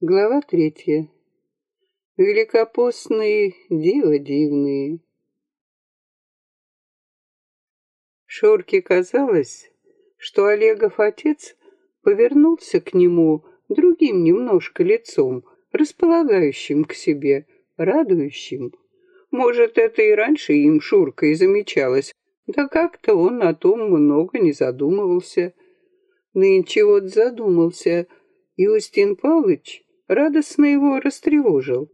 Глава третья. Великопостные диво дивные. Шорке казалось, что Олегов отец повернулся к нему другим немножко лицом, располагающим к себе, радующим. Может, это и раньше им Шурка и замечалось, да как-то он о том много не задумывался. Нынче вот задумался, и Устин Павлович радостно его растревожил.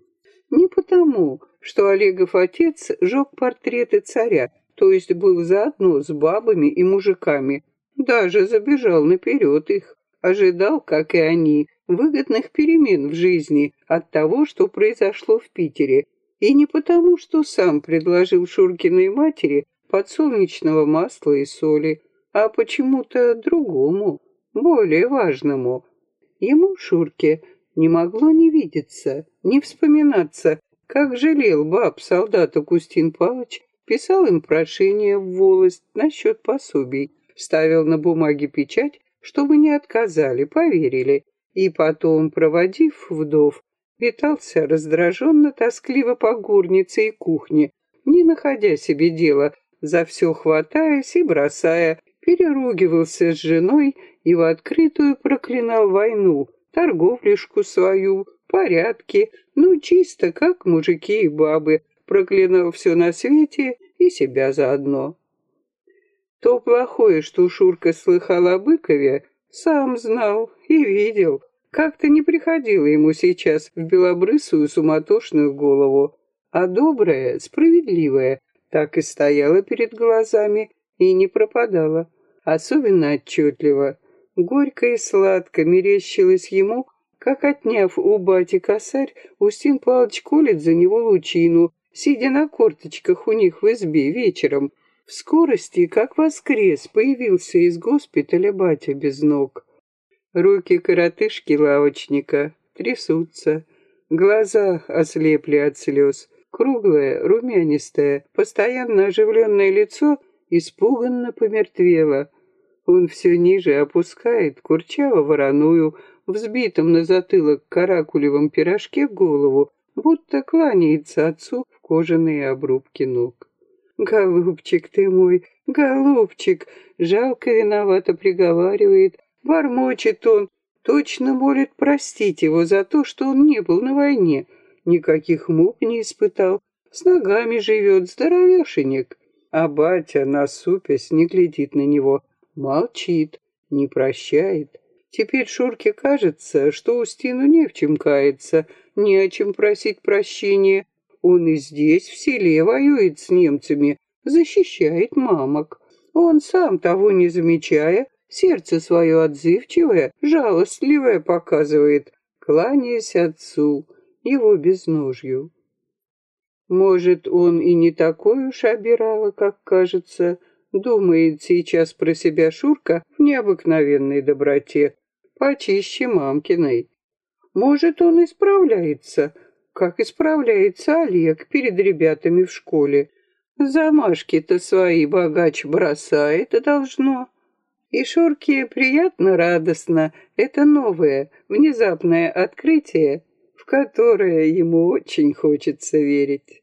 Не потому, что Олегов отец жег портреты царя, то есть был заодно с бабами и мужиками, даже забежал наперед их, ожидал, как и они, выгодных перемен в жизни от того, что произошло в Питере, и не потому, что сам предложил Шуркиной матери подсолнечного масла и соли, а почему-то другому, более важному. Ему, Шурке, не могло не видеться, не вспоминаться, как жалел баб солдат Агустин Павлович, писал им прошение в волость насчет пособий, ставил на бумаге печать, чтобы не отказали, поверили, и потом, проводив вдов, питался раздраженно, тоскливо по горнице и кухне, не находя себе дела, за все хватаясь и бросая, переругивался с женой и в открытую проклинал войну, торговлюшку свою, порядки, ну, чисто как мужики и бабы, проклинал все на свете и себя заодно. То плохое, что Шурка слыхал о Быкове, сам знал и видел. Как-то не приходило ему сейчас в белобрысую суматошную голову, а доброе, справедливое, так и стояло перед глазами и не пропадало. Особенно отчетливо — Горько и сладко мерещилось ему, как, отняв у бати косарь, Устин Павлович колет за него лучину, сидя на корточках у них в избе вечером. В скорости, как воскрес, появился из госпиталя батя без ног. Руки коротышки лавочника трясутся, глаза ослепли от слез. Круглое, румянистое, постоянно оживленное лицо испуганно помертвело — он все ниже опускает курчаво вороную, взбитом на затылок каракулевом пирожке голову, будто кланяется отцу в кожаные обрубки ног. «Голубчик ты мой, голубчик!» Жалко виновато приговаривает, бормочет он, точно молит простить его за то, что он не был на войне, никаких мук не испытал, с ногами живет, здоровешенек. А батя, насупясь, не глядит на него, Молчит, не прощает. Теперь Шурке кажется, что Устину не в чем каяться, не о чем просить прощения. Он и здесь, в селе, воюет с немцами, защищает мамок. Он сам, того не замечая, сердце свое отзывчивое, жалостливое показывает, кланяясь отцу, его безножью. Может, он и не такой уж обирала, как кажется, — Думает сейчас про себя Шурка в необыкновенной доброте, почище мамкиной. Может, он исправляется, как исправляется Олег перед ребятами в школе. Замашки-то свои богач бросает, должно. И Шурке приятно, радостно это новое, внезапное открытие, в которое ему очень хочется верить.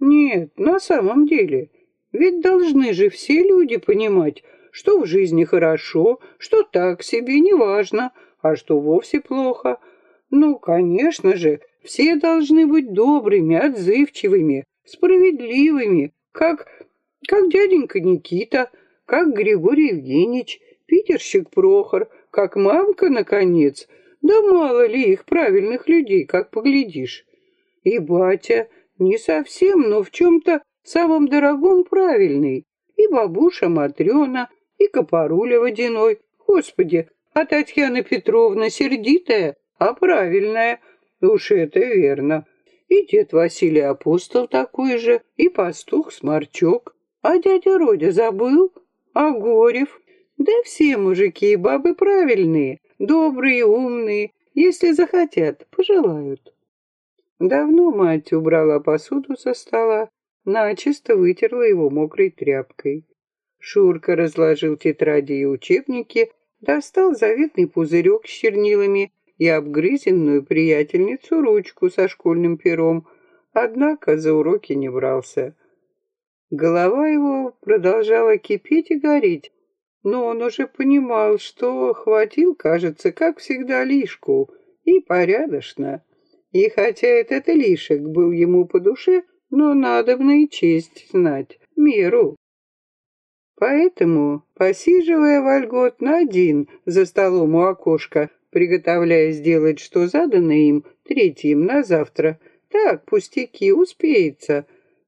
Нет, на самом деле, ведь должны же все люди понимать, что в жизни хорошо, что так себе неважно, а что вовсе плохо. Ну, конечно же, все должны быть добрыми, отзывчивыми, справедливыми, как, как дяденька Никита, как Григорий Евгеньевич, питерщик Прохор, как мамка, наконец. Да мало ли их правильных людей, как поглядишь. И батя не совсем, но в чем-то самом дорогом правильный. И бабуша Матрена, и Копоруля водяной. Господи, а Татьяна Петровна сердитая, а правильная. Уж это верно. И дед Василий Апостол такой же, и пастух Сморчок. А дядя Родя забыл? А Горев? Да все мужики и бабы правильные, добрые, умные, если захотят, пожелают. Давно мать убрала посуду со стола, начисто вытерла его мокрой тряпкой. Шурка разложил тетради и учебники, достал заветный пузырек с чернилами и обгрызенную приятельницу ручку со школьным пером, однако за уроки не брался. Голова его продолжала кипеть и гореть, но он уже понимал, что хватил, кажется, как всегда, лишку, и порядочно. И хотя этот лишек был ему по душе, но надобно и честь знать, меру. Поэтому, посиживая вольготно один за столом у окошка, приготовляя сделать, что задано им, третьим на завтра, так, пустяки, успеется,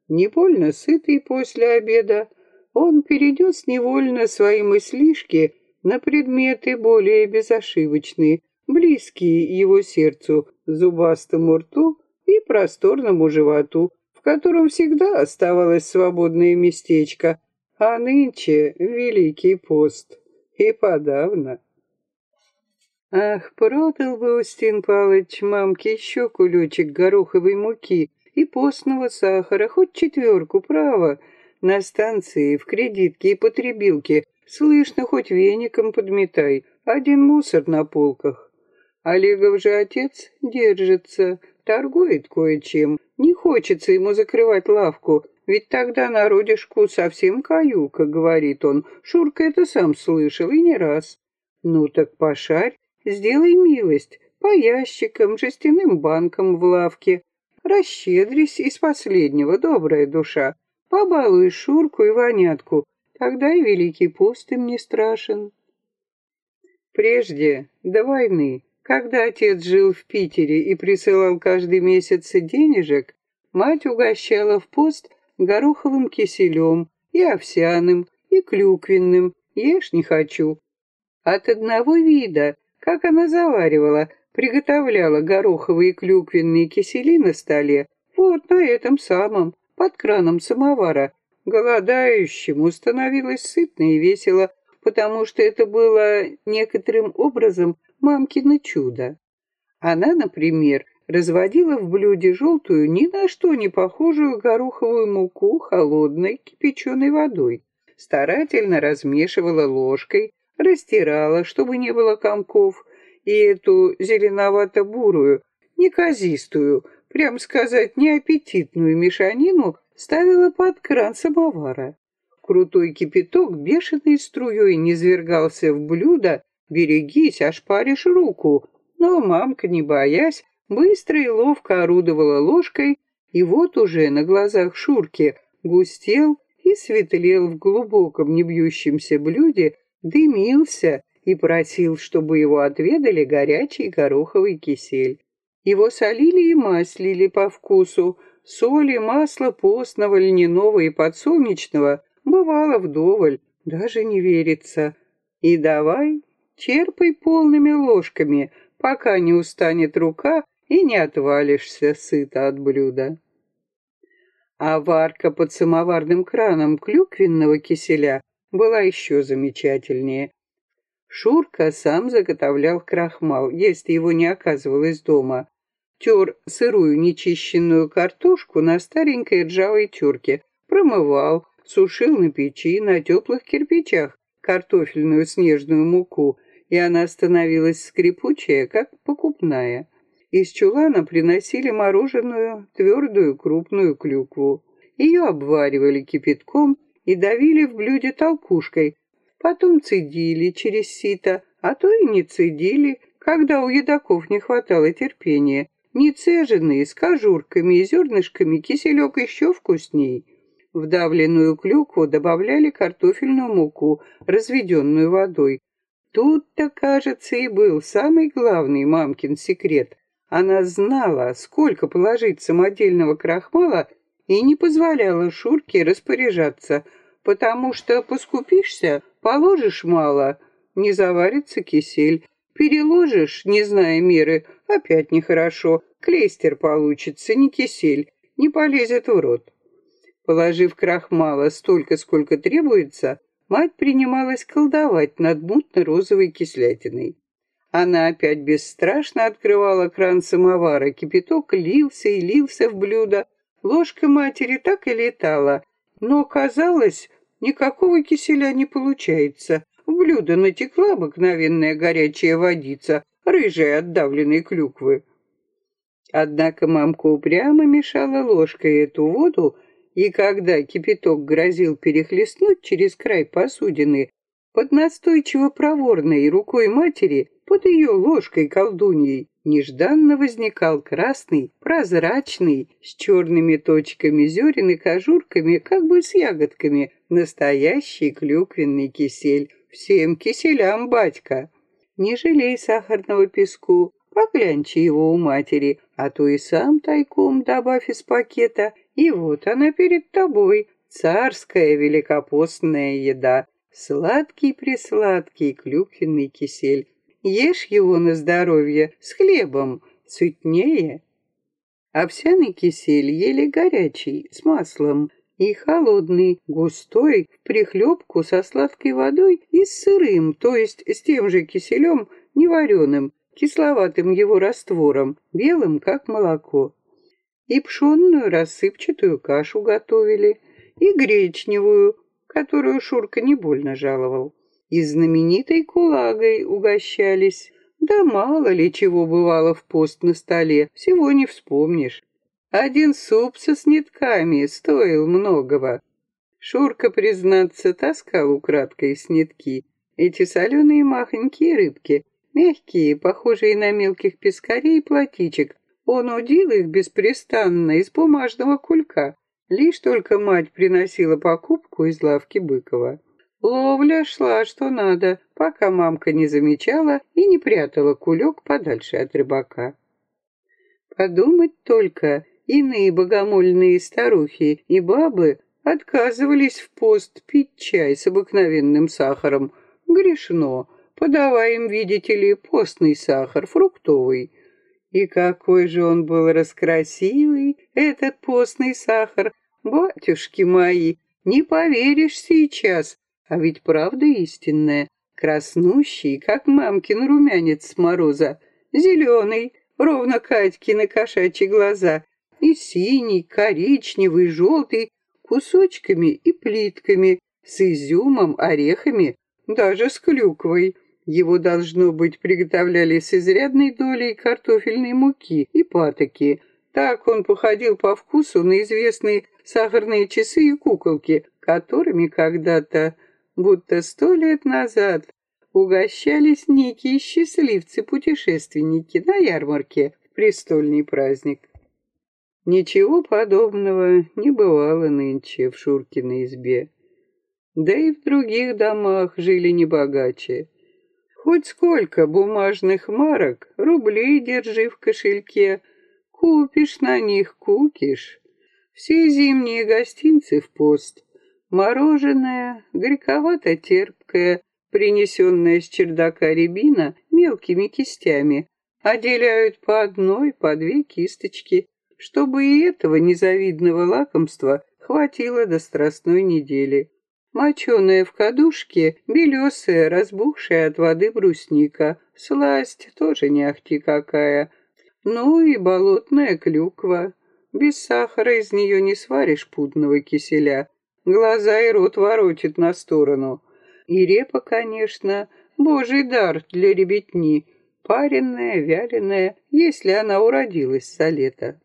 не больно сытый после обеда, он перенес невольно свои мыслишки на предметы более безошибочные, близкие его сердцу, зубастому рту и просторному животу, в котором всегда оставалось свободное местечко, а нынче Великий пост, и подавно. Ах, продал бы Устин Палыч мамке еще кулечек гороховой муки и постного сахара, хоть четверку, право, на станции, в кредитке и потребилке, слышно, хоть веником подметай, один мусор на полках. Олегов же отец держится, торгует кое-чем. Не хочется ему закрывать лавку, ведь тогда народишку совсем каюка, говорит он. Шурка это сам слышал и не раз. Ну так пошарь, сделай милость, по ящикам, жестяным банкам в лавке. Расщедрись из последнего, добрая душа. Побалуй Шурку и Вонятку, тогда и Великий пост им не страшен. Прежде, до войны, когда отец жил в Питере и присылал каждый месяц денежек, мать угощала в пост гороховым киселем и овсяным, и клюквенным, ешь не хочу. От одного вида, как она заваривала, приготовляла гороховые клюквенные кисели на столе, вот на этом самом, под краном самовара. Голодающему становилось сытно и весело, потому что это было некоторым образом мамкино чудо. Она, например, разводила в блюде желтую, ни на что не похожую гороховую муку холодной кипяченой водой, старательно размешивала ложкой, растирала, чтобы не было комков, и эту зеленовато-бурую, неказистую, прям сказать, неаппетитную мешанину ставила под кран самовара. Крутой кипяток бешеной струей низвергался в блюдо, берегись, ошпаришь руку. Но мамка, не боясь, быстро и ловко орудовала ложкой, и вот уже на глазах Шурки густел и светлел в глубоком небьющемся блюде, дымился и просил, чтобы его отведали горячий гороховый кисель. Его солили и маслили по вкусу. Соли, масла постного, льняного и подсолнечного бывало вдоволь, даже не верится. И давай, черпай полными ложками, пока не устанет рука и не отвалишься сыто от блюда. А варка под самоварным краном клюквенного киселя была еще замечательнее. Шурка сам заготовлял крахмал, если его не оказывалось дома. Тер сырую нечищенную картошку на старенькой ржавой терке, промывал, сушил на печи на теплых кирпичах картофельную снежную муку, и она становилась скрипучая, как покупная. Из чулана приносили мороженую, твердую крупную клюкву. Ее обваривали кипятком и давили в блюде толкушкой, Потом цедили через сито, а то и не цедили, когда у едоков не хватало терпения. Не цеженные, с кожурками и зернышками киселек еще вкусней. В давленную клюкву добавляли картофельную муку, разведенную водой. Тут-то, кажется, и был самый главный мамкин секрет. Она знала, сколько положить самодельного крахмала и не позволяла Шурке распоряжаться, потому что поскупишься, Положишь мало, не заварится кисель. Переложишь, не зная меры, опять нехорошо. Клейстер получится, не кисель, не полезет в рот. Положив крахмала столько, сколько требуется, мать принималась колдовать над мутно-розовой кислятиной. Она опять бесстрашно открывала кран самовара, кипяток лился и лился в блюдо. Ложка матери так и летала, но, казалось, Никакого киселя не получается. В блюдо натекла обыкновенная горячая водица, рыжей отдавленной клюквы. Однако мамка упрямо мешала ложкой эту воду, и когда кипяток грозил перехлестнуть через край посудины, под настойчиво проворной рукой матери, под ее ложкой колдуньей, нежданно возникал красный, прозрачный, с черными точками зерен и кожурками, как бы с ягодками, настоящий клюквенный кисель. Всем киселям, батька! Не жалей сахарного песку, погляньте его у матери, а то и сам тайком добавь из пакета, и вот она перед тобой, царская великопостная еда, сладкий-присладкий клюквенный кисель. Ешь его на здоровье с хлебом, сытнее. Овсяный кисель ели горячий, с маслом, и холодный, густой, в прихлебку со сладкой водой и с сырым, то есть с тем же киселем, невареным, кисловатым его раствором, белым, как молоко. И пшенную рассыпчатую кашу готовили, и гречневую, которую Шурка не больно жаловал и знаменитой кулагой угощались. Да мало ли чего бывало в пост на столе, всего не вспомнишь. Один суп со снитками стоил многого. Шурка, признаться, таскал украдкой снитки. Эти соленые махонькие рыбки, мягкие, похожие на мелких пескарей платичек. Он удил их беспрестанно из бумажного кулька. Лишь только мать приносила покупку из лавки Быкова. Ловля шла что надо, пока мамка не замечала и не прятала кулек подальше от рыбака. Подумать только, иные богомольные старухи и бабы отказывались в пост пить чай с обыкновенным сахаром. Грешно, подавай им, видите ли, постный сахар, фруктовый. И какой же он был раскрасивый, этот постный сахар, батюшки мои, не поверишь сейчас, а ведь правда истинная, краснущий, как мамкин румянец с мороза, зеленый, ровно Катькины кошачьи глаза, и синий, коричневый, желтый, кусочками и плитками, с изюмом, орехами, даже с клюквой. Его, должно быть, приготовляли с изрядной долей картофельной муки и патоки. Так он походил по вкусу на известные сахарные часы и куколки, которыми когда-то будто сто лет назад угощались некие счастливцы-путешественники на ярмарке в престольный праздник. Ничего подобного не бывало нынче в Шуркиной избе. Да и в других домах жили не богаче. Хоть сколько бумажных марок, рублей держи в кошельке, купишь на них кукиш. Все зимние гостинцы в пост — Мороженое, горьковато-терпкое, принесенное с чердака рябина мелкими кистями, отделяют по одной, по две кисточки, чтобы и этого незавидного лакомства хватило до страстной недели. Моченая в кадушке, белесая, разбухшая от воды брусника, сласть тоже не ахти какая. Ну и болотная клюква. Без сахара из нее не сваришь пудного киселя. Глаза и рот воротит на сторону. И репа, конечно, божий дар для ребятни, паренная, вяленая, если она уродилась со лета.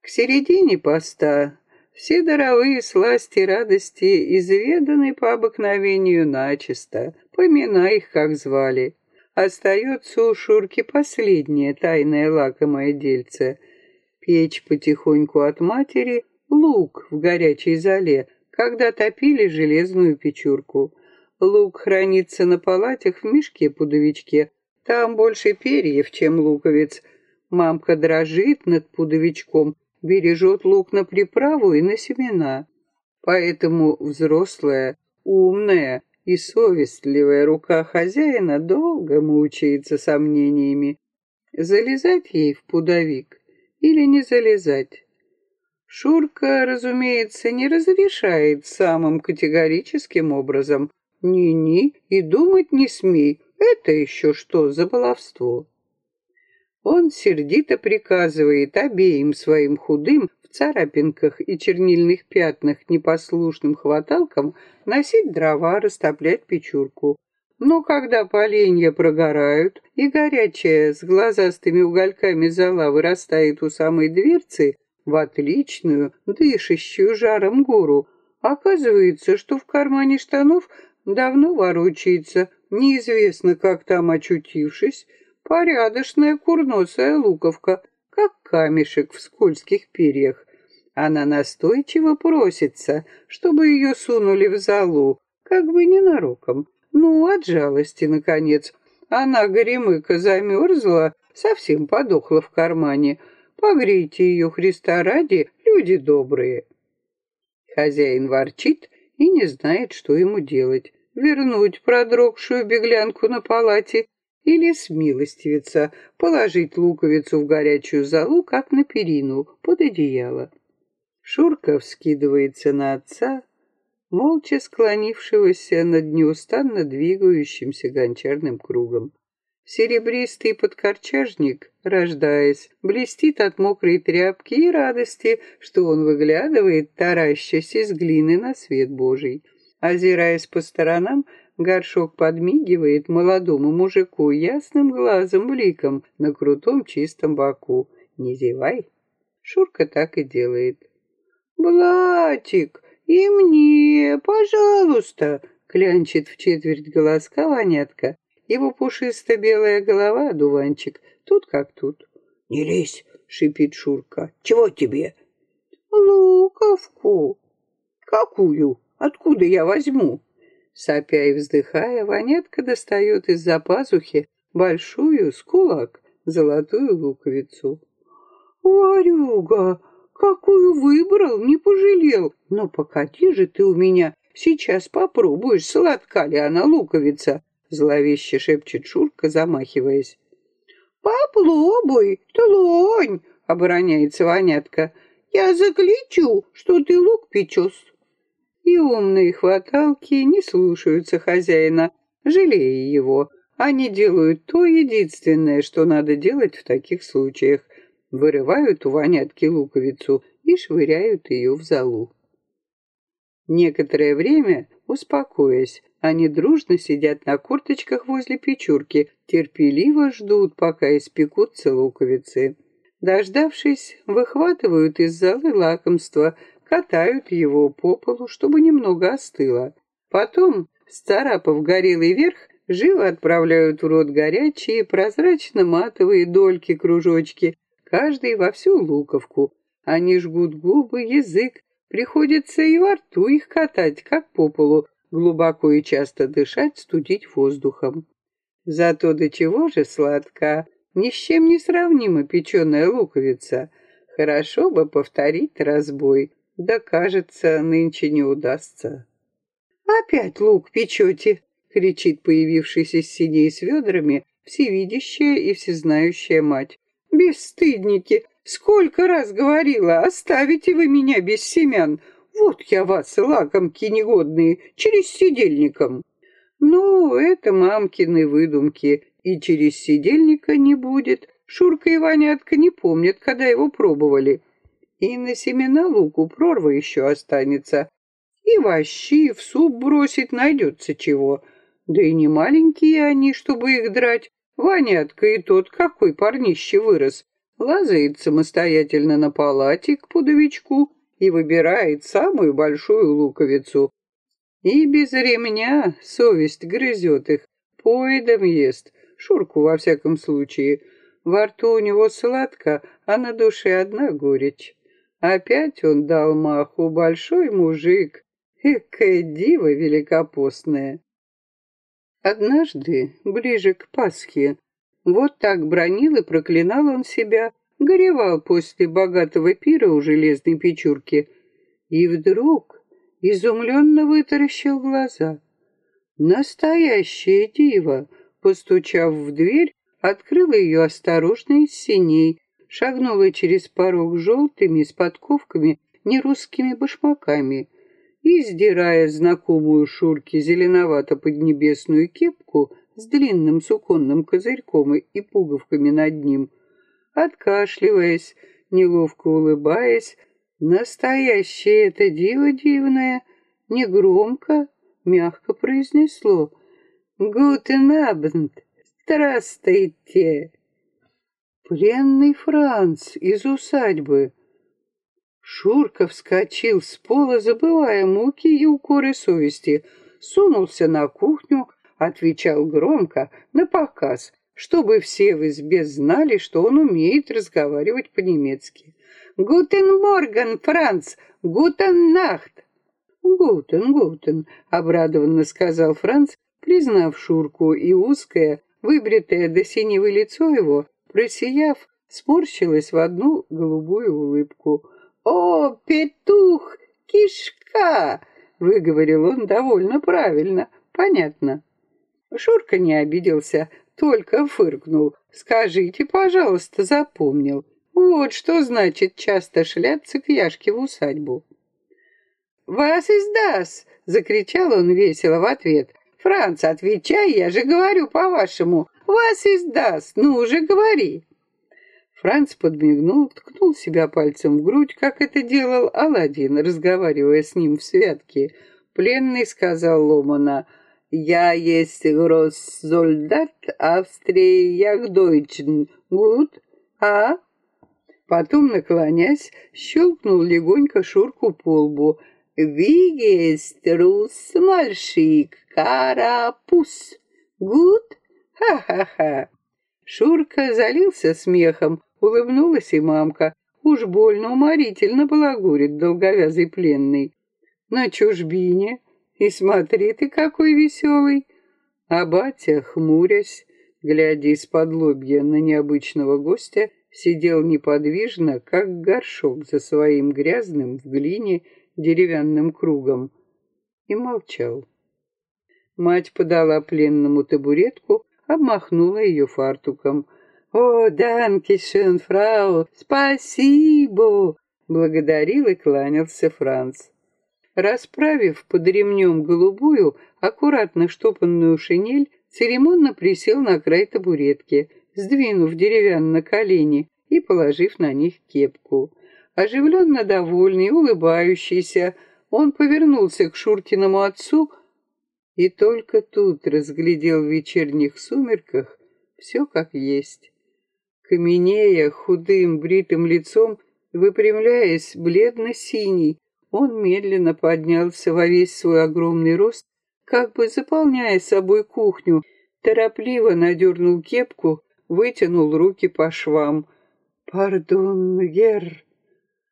К середине поста все даровые сласти радости изведаны по обыкновению начисто, поминай их, как звали. Остается у Шурки последнее тайное лакомое дельце — печь потихоньку от матери лук в горячей зале, когда топили железную печурку. Лук хранится на палатях в мешке-пудовичке. Там больше перьев, чем луковиц. Мамка дрожит над пудовичком, бережет лук на приправу и на семена. Поэтому взрослая, умная и совестливая рука хозяина долго мучается сомнениями, залезать ей в пудовик или не залезать. Шурка, разумеется, не разрешает самым категорическим образом. Ни-ни, и думать не смей, это еще что за баловство? Он сердито приказывает обеим своим худым в царапинках и чернильных пятнах непослушным хваталкам носить дрова, растоплять печурку. Но когда поленья прогорают, и горячая с глазастыми угольками зола вырастает у самой дверцы в отличную, дышащую жаром гору, оказывается, что в кармане штанов давно ворочается, неизвестно как там очутившись, порядочная курносая луковка, как камешек в скользких перьях. Она настойчиво просится, чтобы ее сунули в залу, как бы ненароком. Ну, от жалости, наконец. Она, горемыка, замерзла, совсем подохла в кармане. Погрейте ее, Христа ради, люди добрые. Хозяин ворчит и не знает, что ему делать. Вернуть продрогшую беглянку на палате или смилостивиться, положить луковицу в горячую залу, как на перину, под одеяло. Шурка вскидывается на отца, молча склонившегося над неустанно двигающимся гончарным кругом. Серебристый подкорчажник, рождаясь, блестит от мокрой тряпки и радости, что он выглядывает, таращась из глины на свет Божий. Озираясь по сторонам, горшок подмигивает молодому мужику ясным глазом бликом на крутом чистом боку. «Не зевай!» Шурка так и делает. «Блатик, «И мне, пожалуйста!» — клянчит в четверть голоска вонятка. Его пушисто-белая голова, дуванчик, тут как тут. «Не лезь!» — шипит Шурка. «Чего тебе?» «Луковку!» «Какую? Откуда я возьму?» Сопя и вздыхая, вонятка достает из-за пазухи большую, с кулак, золотую луковицу. «Варюга, Какую выбрал, не пожалел. Но покати же ты у меня, сейчас попробуешь, сладка ли она луковица, зловеще шепчет Шурка, замахиваясь. Попробуй, тлонь, обороняется Ванятка. Я закличу, что ты лук печешь. И умные хваталки не слушаются хозяина, жалея его. Они делают то единственное, что надо делать в таких случаях вырывают у вонятки луковицу и швыряют ее в залу. Некоторое время, успокоясь, они дружно сидят на курточках возле печурки, терпеливо ждут, пока испекутся луковицы. Дождавшись, выхватывают из залы лакомство, катают его по полу, чтобы немного остыло. Потом, сцарапав горелый верх, живо отправляют в рот горячие прозрачно-матовые дольки-кружочки, каждый во всю луковку. Они жгут губы, язык, приходится и во рту их катать, как по полу, глубоко и часто дышать, студить воздухом. Зато до чего же сладка, ни с чем не сравнима печеная луковица. Хорошо бы повторить разбой, да, кажется, нынче не удастся. «Опять лук печете!» — кричит появившийся с синей с ведрами всевидящая и всезнающая мать. Бесстыдники! Сколько раз говорила, оставите вы меня без семян. Вот я вас, лакомки негодные, через сидельником. Ну, это мамкины выдумки, и через сидельника не будет. Шурка и Ванятка не помнят, когда его пробовали. И на семена луку прорва еще останется. И вощи в суп бросить найдется чего. Да и не маленькие они, чтобы их драть. Ванятка и тот, какой парнище вырос, лазает самостоятельно на палате к пудовичку и выбирает самую большую луковицу. И без ремня совесть грызет их, поедом ест, Шурку во всяком случае. Во рту у него сладко, а на душе одна горечь. Опять он дал маху, большой мужик, экая дива великопостная. Однажды, ближе к Пасхе, вот так бронил и проклинал он себя, горевал после богатого пира у железной печурки. И вдруг изумленно вытаращил глаза. Настоящее диво, постучав в дверь, открыла ее осторожно из синей, шагнула через порог желтыми с подковками нерусскими башмаками — и, сдирая знакомую Шурке зеленовато-поднебесную кепку с длинным суконным козырьком и пуговками над ним, откашливаясь, неловко улыбаясь, настоящее это диво дивное, негромко, мягко произнесло Гутен Абенд. Здравствуйте. Пленный Франц из усадьбы. Шурка вскочил с пола, забывая муки и укоры совести, сунулся на кухню, отвечал громко, на показ, чтобы все в избе знали, что он умеет разговаривать по-немецки. «Guten Morgen, Франц! Guten Nacht!» «Guten, guten!» — обрадованно сказал Франц, признав Шурку, и узкое, выбритое до синего лицо его, просияв, сморщилось в одну голубую улыбку. «О, петух, кишка!» — выговорил он довольно правильно, понятно. Шурка не обиделся, только фыркнул. «Скажите, пожалуйста, запомнил. Вот что значит часто шляться к Яшке в усадьбу». «Вас издаст!» — закричал он весело в ответ. «Франц, отвечай, я же говорю по-вашему. Вас издаст, ну уже говори!» Франц подмигнул, ткнул себя пальцем в грудь, как это делал Аладдин, разговаривая с ним в святке. Пленный сказал Ломана — я есть гроссольдат Австрии Яхдойчен. Гуд, а? Потом, наклонясь, щелкнул легонько Шурку по лбу. «Вигест рус мальшик карапус. Гуд? Ха-ха-ха!» Шурка залился смехом, улыбнулась и мамка. Уж больно уморительно балагурит долговязый пленный. На чужбине и смотри ты, какой веселый. А батя, хмурясь, глядя из-под лобья на необычного гостя, сидел неподвижно, как горшок за своим грязным в глине деревянным кругом, и молчал. Мать подала пленному табуретку, обмахнула ее фартуком. «О, данки шön, фрау, спасибо!» Благодарил и кланялся Франц. Расправив под ремнем голубую, аккуратно штопанную шинель, церемонно присел на край табуретки, сдвинув деревянно колени и положив на них кепку. Оживленно довольный, улыбающийся, он повернулся к Шуркиному отцу и только тут разглядел в вечерних сумерках все как есть. Каменея худым бритым лицом, выпрямляясь бледно-синий, он медленно поднялся во весь свой огромный рост, как бы заполняя собой кухню, торопливо надернул кепку, вытянул руки по швам. «Пардон, гер!»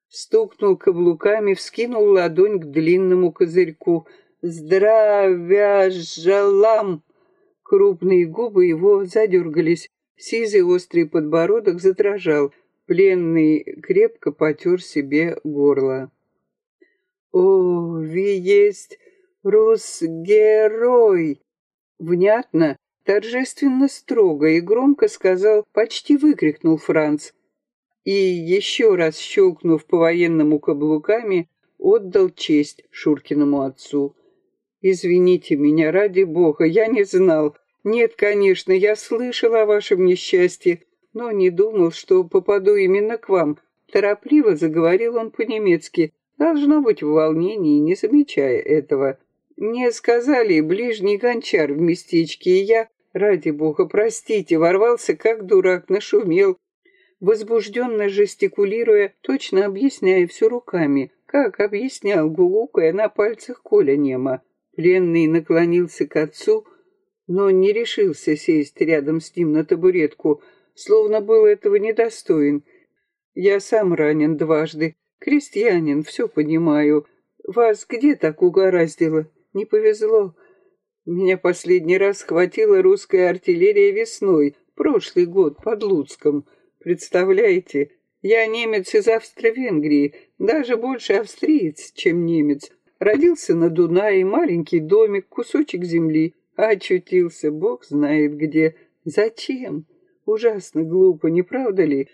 Стукнул каблуками, вскинул ладонь к длинному козырьку. «Здравия желам!» Крупные губы его задергались, сизый острый подбородок задрожал. Пленный крепко потер себе горло. «О, вы есть рус-герой!» Внятно, торжественно строго и громко сказал, почти выкрикнул Франц. И, еще раз щелкнув по-военному каблуками, отдал честь Шуркиному отцу. «Извините меня, ради бога, я не знал. Нет, конечно, я слышал о вашем несчастье, но не думал, что попаду именно к вам». Торопливо заговорил он по-немецки, Должно быть в волнении, не замечая этого. Мне сказали ближний гончар в местечке, и я, ради бога, простите, ворвался как дурак, нашумел, возбужденно жестикулируя, точно объясняя все руками, как объяснял гулукая на пальцах Коля Нема. Пленный наклонился к отцу, но не решился сесть рядом с ним на табуретку, словно был этого недостоин. Я сам ранен дважды, Крестьянин, все понимаю. Вас где так угораздило? Не повезло. Меня последний раз схватила русская артиллерия весной, прошлый год, под Луцком. Представляете, я немец из Австро-Венгрии, даже больше австриец, чем немец. Родился на Дунае, маленький домик, кусочек земли, а очутился, бог знает где. Зачем? Ужасно глупо, не правда ли?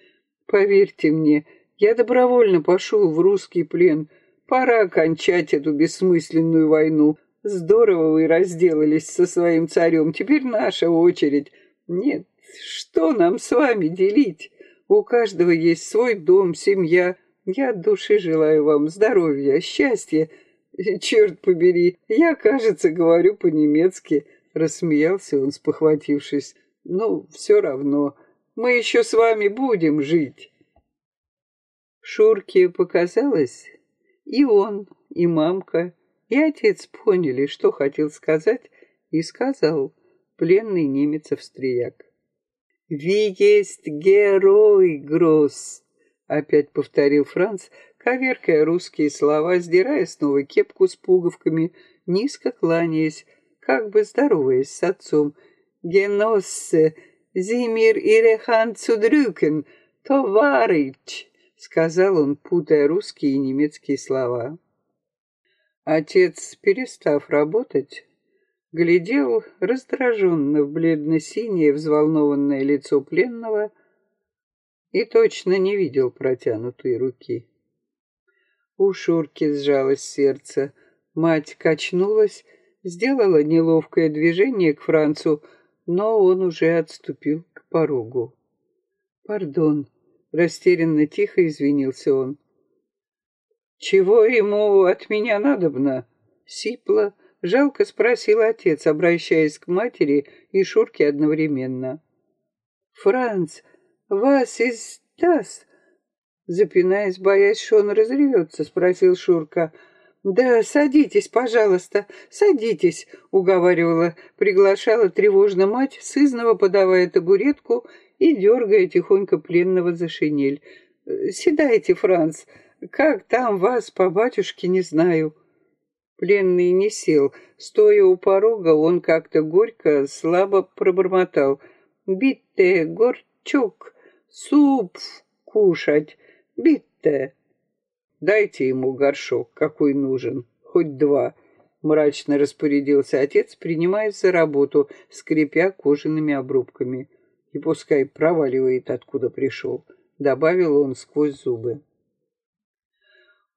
Поверьте мне, я добровольно пошел в русский плен. Пора кончать эту бессмысленную войну. Здорово вы разделались со своим царем. Теперь наша очередь. Нет, что нам с вами делить? У каждого есть свой дом, семья. Я от души желаю вам здоровья, счастья. Черт побери, я, кажется, говорю по-немецки. рассмеялся он, спохватившись. Ну, все равно, мы еще с вами будем жить. Шурке показалось, и он, и мамка, и отец поняли, что хотел сказать, и сказал пленный немец-австрияк. «Ви есть герой, Гросс!» — опять повторил Франц, коверкая русские слова, сдирая снова кепку с пуговками, низко кланяясь, как бы здороваясь с отцом. «Геноссе, зимир ирехан цудрюкен, товарищ!» — сказал он, путая русские и немецкие слова. Отец, перестав работать, глядел раздраженно в бледно-синее взволнованное лицо пленного и точно не видел протянутой руки. У Шурки сжалось сердце. Мать качнулась, сделала неловкое движение к Францу, но он уже отступил к порогу. «Пардон», — растерянно тихо извинился он. «Чего ему от меня надобно?» Сипло, жалко спросил отец, обращаясь к матери и Шурке одновременно. «Франц, вас из Тас?» Запинаясь, боясь, что он разревется, спросил Шурка. «Да, садитесь, пожалуйста, садитесь», — уговаривала, приглашала тревожно мать, сызново подавая табуретку и дергая тихонько пленного за шинель. «Седайте, Франц, как там вас по батюшке, не знаю». Пленный не сел. Стоя у порога, он как-то горько, слабо пробормотал. «Битте, горчок, суп кушать, битте». «Дайте ему горшок, какой нужен, хоть два», — мрачно распорядился отец, принимаясь за работу, скрипя кожаными обрубками. «И пускай проваливает, откуда пришел», — добавил он сквозь зубы.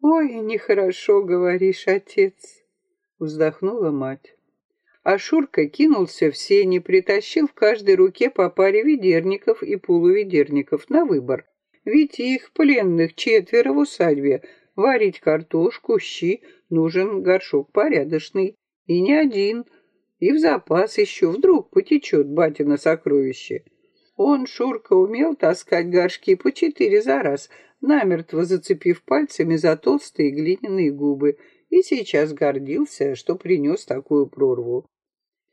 «Ой, нехорошо, говоришь, отец», — вздохнула мать. А Шурка кинулся в сени, притащил в каждой руке по паре ведерников и полуведерников на выбор. Ведь их пленных четверо в усадьбе. Варить картошку, щи нужен горшок порядочный. И не один. И в запас еще вдруг потечет батина сокровище. Он, Шурка, умел таскать горшки по четыре за раз, намертво зацепив пальцами за толстые глиняные губы, и сейчас гордился, что принес такую прорву.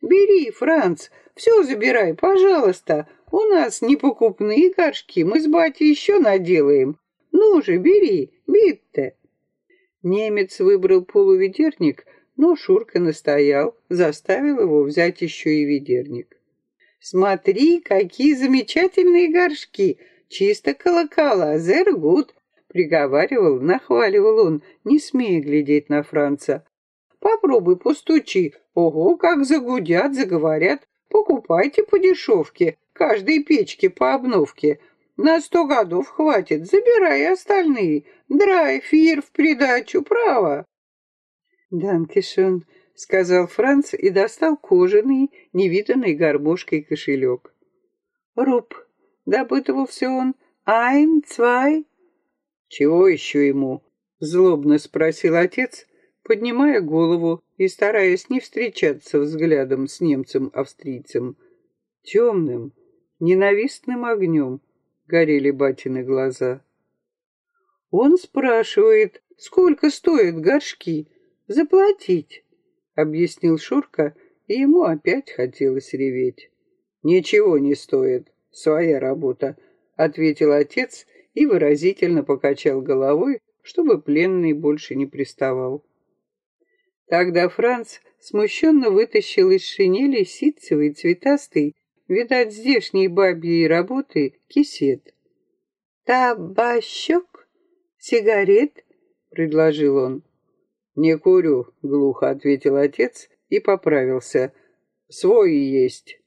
«Бери, Франц, все забирай, пожалуйста. У нас непокупные горшки, мы с батей еще наделаем. Ну же, бери, битте». Немец выбрал полуведерник, но Шурка настоял, заставил его взять еще и ведерник. «Смотри, какие замечательные горшки! Чисто колокола, зергут!» Приговаривал, нахваливал он, не смея глядеть на Франца. «Попробуй, постучи. Ого, как загудят, заговорят. Покупайте по дешевке, каждой печке по обновке. На сто годов хватит, забирай остальные. Драй, фир в придачу, право». «Данкишон», — сказал Франц и достал кожаный, невиданный гармошкой кошелек. «Руб», — допытывался он, — «айн, цвай». «Чего еще ему?» — злобно спросил отец, поднимая голову и стараясь не встречаться взглядом с немцем-австрийцем. Темным, ненавистным огнем горели батины глаза. Он спрашивает, сколько стоят горшки, заплатить объяснил Шурка, и ему опять хотелось реветь. «Ничего не стоит, своя работа», — ответил отец и выразительно покачал головой, чтобы пленный больше не приставал. Тогда Франц смущенно вытащил из шинели ситцевый цветастый, видать, здешней бабьей работы, кисет. «Табачок? Сигарет?» — предложил он. «Не курю», — глухо ответил отец и поправился. «Свой есть».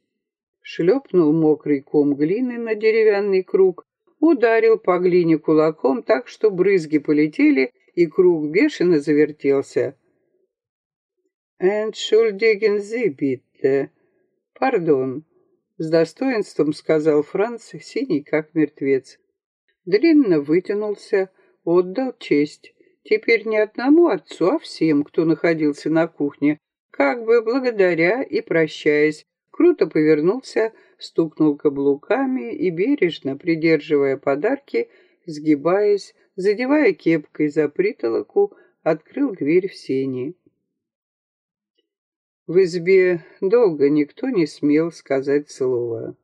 Шлепнул мокрый ком глины на деревянный круг, ударил по глине кулаком так, что брызги полетели, и круг бешено завертелся. «Entschuldigen Sie bitte». «Пардон», — с достоинством сказал Франц, синий как мертвец. Длинно вытянулся, отдал честь. Теперь не одному отцу, а всем, кто находился на кухне. как бы благодаря и прощаясь, круто повернулся, стукнул каблуками и, бережно придерживая подарки, сгибаясь, задевая кепкой за притолоку, открыл дверь в сени. В избе долго никто не смел сказать слова.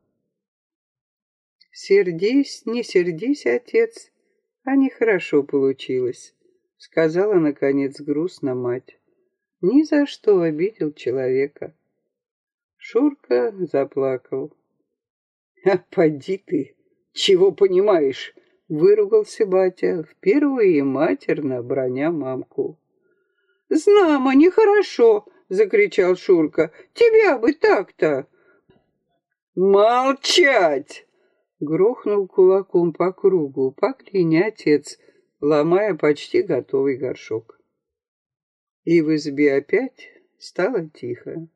«Сердись, не сердись, отец, а нехорошо получилось», — сказала, наконец, грустно мать. «Ни за что обидел человека». Шурка заплакал. «А поди ты! Чего понимаешь?» — выругался батя, впервые матерно броня мамку. «Знамо, нехорошо!» — закричал Шурка. «Тебя бы так-то!» «Молчать!» — грохнул кулаком по кругу, по клине отец, ломая почти готовый горшок. И в избе опять стало тихо.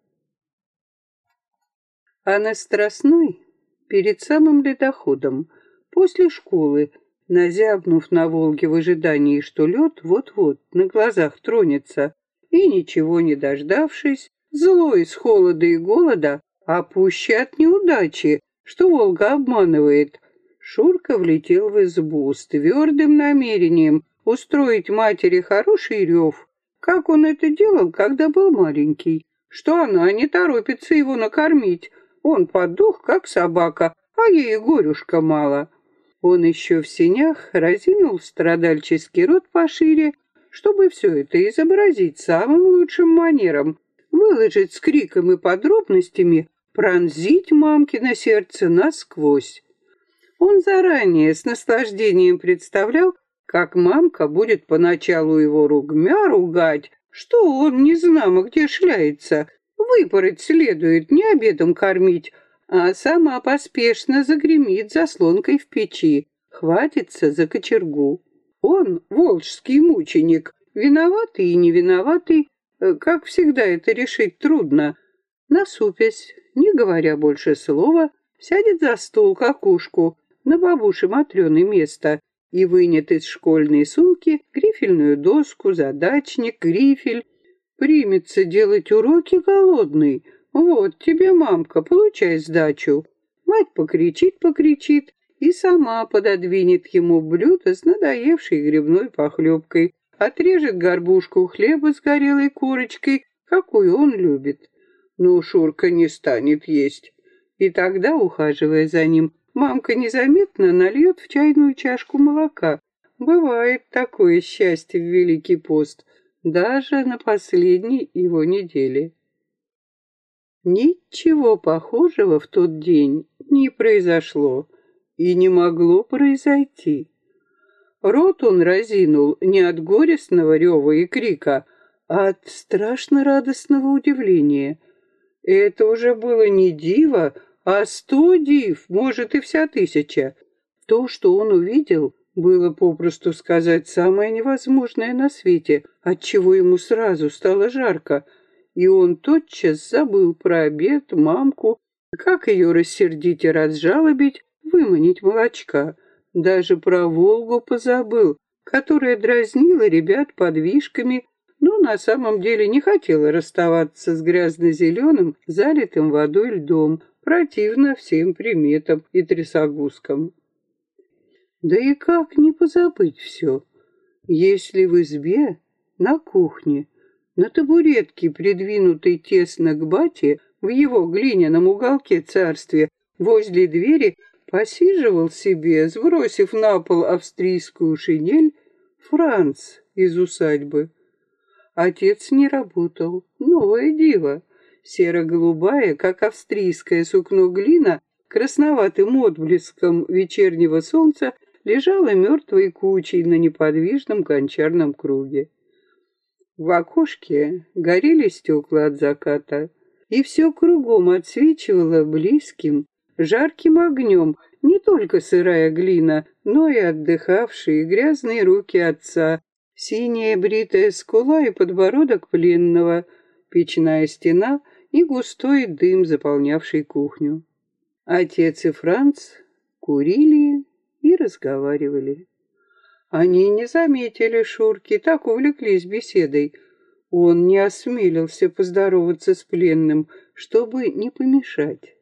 А на Страстной, перед самым ледоходом, после школы, назябнув на Волге в ожидании, что лед вот-вот на глазах тронется, и, ничего не дождавшись, злой с холода и голода, а пуще от неудачи, что Волга обманывает, Шурка влетел в избу с твердым намерением устроить матери хороший рев, как он это делал, когда был маленький, что она не торопится его накормить, он подух, как собака, а ей горюшка мало. Он еще в синях разинул страдальческий рот пошире, чтобы все это изобразить самым лучшим манером, выложить с криком и подробностями, пронзить мамкино сердце насквозь. Он заранее с наслаждением представлял, как мамка будет поначалу его ругмя ругать, что он не знамо где шляется, Выпороть следует, не обедом кормить, а сама поспешно загремит заслонкой в печи, хватится за кочергу. Он, волжский мученик, виноватый и не виноватый, э, как всегда это решить трудно. Насупясь, не говоря больше слова, сядет за стол к окушку, на бабуши Матрёны место, и вынет из школьной сумки грифельную доску, задачник, грифель примется делать уроки голодный. Вот тебе, мамка, получай сдачу. Мать покричит-покричит и сама пододвинет ему блюдо с надоевшей грибной похлебкой, отрежет горбушку хлеба с горелой корочкой, какую он любит. Но Шурка не станет есть. И тогда, ухаживая за ним, мамка незаметно нальет в чайную чашку молока. Бывает такое счастье в Великий пост — даже на последней его неделе. Ничего похожего в тот день не произошло и не могло произойти. Рот он разинул не от горестного рева и крика, а от страшно радостного удивления. Это уже было не диво, а сто див, может и вся тысяча. То, что он увидел, было попросту сказать самое невозможное на свете, отчего ему сразу стало жарко, и он тотчас забыл про обед, мамку, как ее рассердить и разжалобить, выманить молочка. Даже про Волгу позабыл, которая дразнила ребят подвижками, но на самом деле не хотела расставаться с грязно-зеленым, залитым водой льдом, противно всем приметам и трясогузкам. Да и как не позабыть все, если в избе, на кухне, на табуретке, придвинутой тесно к бате, в его глиняном уголке царствия, возле двери, посиживал себе, сбросив на пол австрийскую шинель, Франц из усадьбы. Отец не работал, новое диво, серо-голубая, как австрийское сукно глина, красноватым отблеском вечернего солнца лежала мертвой кучей на неподвижном гончарном круге. В окошке горели стекла от заката, и все кругом отсвечивало близким, жарким огнем не только сырая глина, но и отдыхавшие грязные руки отца, синяя бритая скула и подбородок пленного, печная стена и густой дым, заполнявший кухню. Отец и Франц курили и разговаривали. Они не заметили Шурки, так увлеклись беседой. Он не осмелился поздороваться с пленным, чтобы не помешать.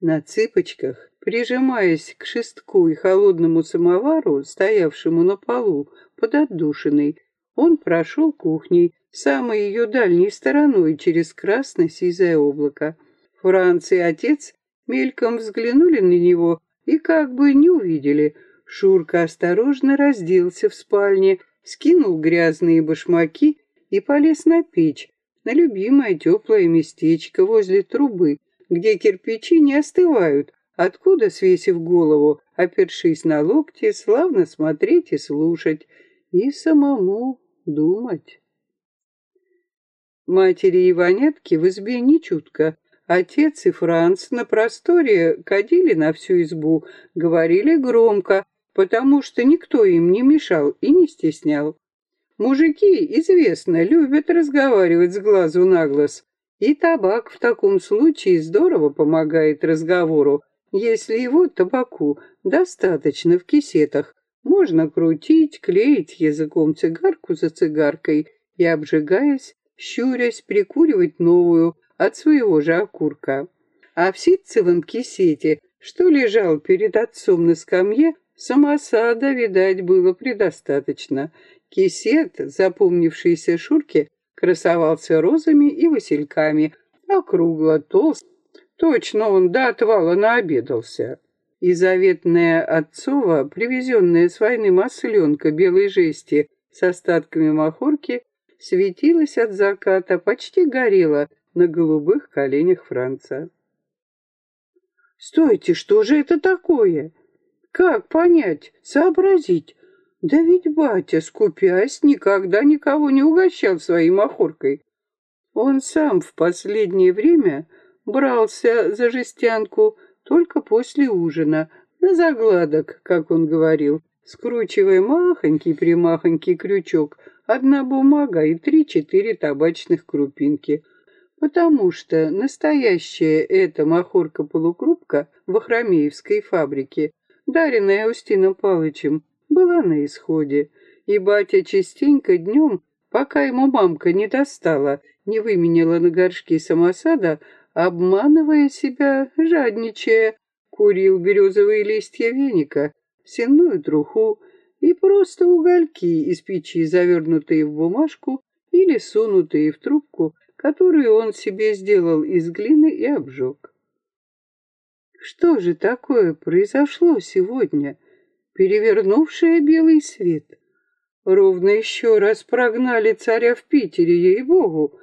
На цыпочках, прижимаясь к шестку и холодному самовару, стоявшему на полу под отдушиной, он прошел кухней, самой ее дальней стороной через красно-сизое облако. Франц и отец мельком взглянули на него и как бы не увидели. Шурка осторожно разделся в спальне, скинул грязные башмаки и полез на печь, на любимое теплое местечко возле трубы, где кирпичи не остывают, откуда, свесив голову, опершись на локти, славно смотреть и слушать, и самому думать. Матери и вонятки в избе не чутко. Отец и Франц на просторе кадили на всю избу, говорили громко, потому что никто им не мешал и не стеснял. Мужики, известно, любят разговаривать с глазу на глаз. И табак в таком случае здорово помогает разговору. Если его табаку достаточно в кисетах, можно крутить, клеить языком цигарку за цигаркой и, обжигаясь, щурясь, прикуривать новую от своего же окурка. А в ситцевом кисете, что лежал перед отцом на скамье, самосада, видать, было предостаточно, Кисет, запомнившийся Шурке, красовался розами и васильками, округло, толст. Точно он до отвала наобедался. И заветная отцова, привезенная с войны масленка белой жести с остатками махорки, светилась от заката, почти горела на голубых коленях Франца. «Стойте, что же это такое? Как понять, сообразить?» Да ведь батя, скупясь, никогда никого не угощал своей махоркой. Он сам в последнее время брался за жестянку только после ужина, на загладок, как он говорил, скручивая махонький-примахонький крючок, одна бумага и три-четыре табачных крупинки. Потому что настоящая эта махорка-полукрупка в Охромеевской фабрике, даренная Устином Палычем, была на исходе, и батя частенько днем, пока ему мамка не достала, не выменяла на горшки самосада, обманывая себя, жадничая, курил березовые листья веника, сенную труху и просто угольки из печи, завернутые в бумажку или сунутые в трубку, которую он себе сделал из глины и обжег. Что же такое произошло сегодня? Перевернувшая белый свет. Ровно еще раз прогнали царя в Питере, ей-богу.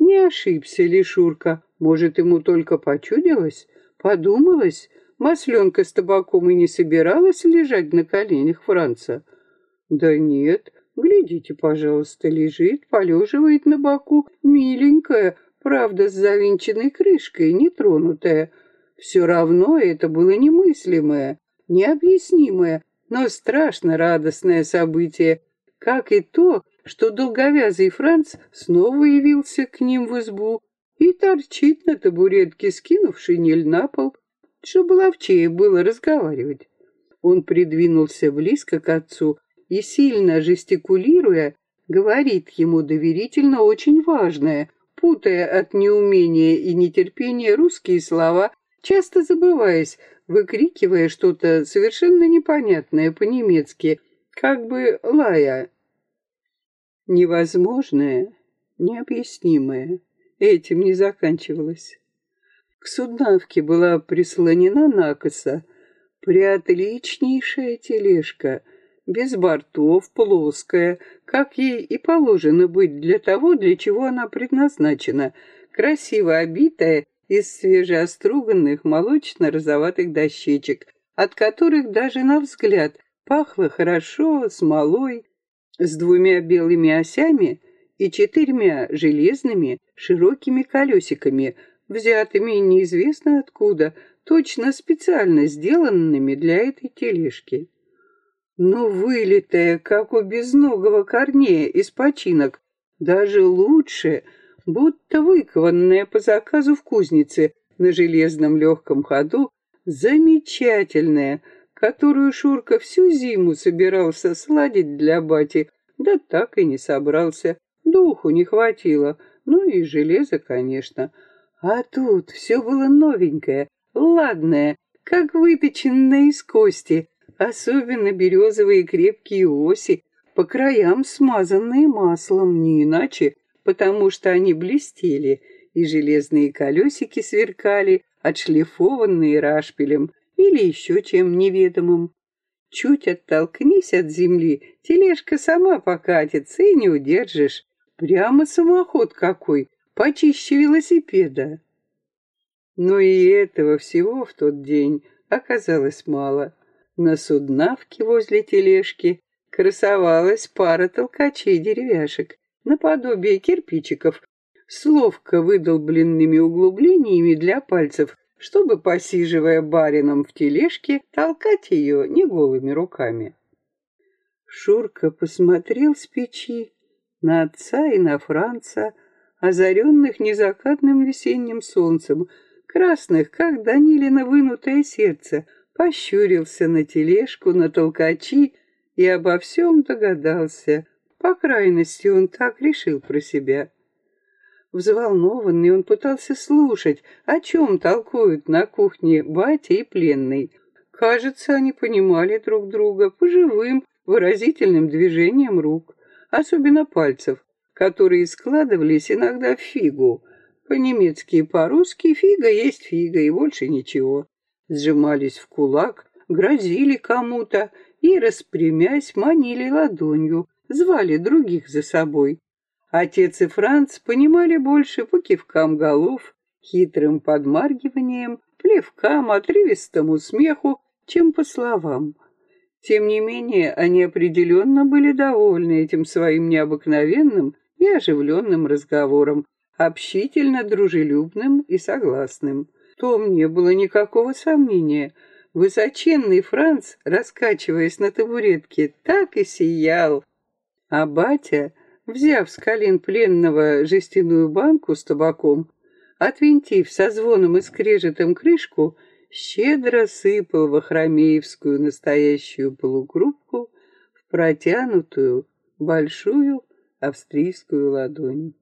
Не ошибся ли Шурка? Может, ему только почудилось? Подумалось? Масленка с табаком и не собиралась лежать на коленях Франца? Да нет, глядите, пожалуйста, лежит, полеживает на боку, миленькая, правда, с завинченной крышкой, нетронутая. Все равно это было немыслимое, необъяснимое, но страшно радостное событие, как и то, что долговязый Франц снова явился к ним в избу и торчит на табуретке, скинув шинель на пол, чтобы ловчее было разговаривать. Он придвинулся близко к отцу и, сильно жестикулируя, говорит ему доверительно очень важное, путая от неумения и нетерпения русские слова, часто забываясь, выкрикивая что-то совершенно непонятное по-немецки, как бы лая. Невозможное, необъяснимое. Этим не заканчивалось. К суднавке была прислонена накоса приотличнейшая тележка, без бортов, плоская, как ей и положено быть для того, для чего она предназначена, красиво обитая из свежеоструганных молочно-розоватых дощечек, от которых даже на взгляд пахло хорошо смолой, с двумя белыми осями и четырьмя железными широкими колесиками, взятыми неизвестно откуда, точно специально сделанными для этой тележки. Но вылитая, как у безногого корнея из починок, даже лучше — будто выкованная по заказу в кузнице на железном легком ходу, замечательная, которую Шурка всю зиму собирался сладить для бати, да так и не собрался, Духу не хватило, ну и железа, конечно. А тут все было новенькое, ладное, как выточенное из кости, особенно березовые крепкие оси, по краям смазанные маслом, не иначе, потому что они блестели, и железные колесики сверкали, отшлифованные рашпилем или еще чем неведомым. Чуть оттолкнись от земли, тележка сама покатится и не удержишь. Прямо самоход какой, почище велосипеда. Но и этого всего в тот день оказалось мало. На суднавке возле тележки красовалась пара толкачей-деревяшек, наподобие кирпичиков, с ловко выдолбленными углублениями для пальцев, чтобы, посиживая барином в тележке, толкать ее не голыми руками. Шурка посмотрел с печи на отца и на Франца, озаренных незакатным весенним солнцем, красных, как Данилина вынутое сердце, пощурился на тележку, на толкачи и обо всем догадался. По крайности, он так решил про себя. Взволнованный он пытался слушать, о чем толкуют на кухне батя и пленный. Кажется, они понимали друг друга по живым, выразительным движениям рук, особенно пальцев, которые складывались иногда в фигу. По-немецки и по-русски фига есть фига и больше ничего. Сжимались в кулак, грозили кому-то и, распрямясь, манили ладонью, звали других за собой. Отец и Франц понимали больше по кивкам голов, хитрым подмаргиванием, плевкам, отрывистому смеху, чем по словам. Тем не менее, они определенно были довольны этим своим необыкновенным и оживленным разговором, общительно дружелюбным и согласным. том не было никакого сомнения. Высоченный Франц, раскачиваясь на табуретке, так и сиял. А батя взяв с колен пленного жестяную банку с табаком, отвинтив со звоном и скрежетом крышку, щедро сыпал в охромеевскую настоящую полукрупку в протянутую большую австрийскую ладонь.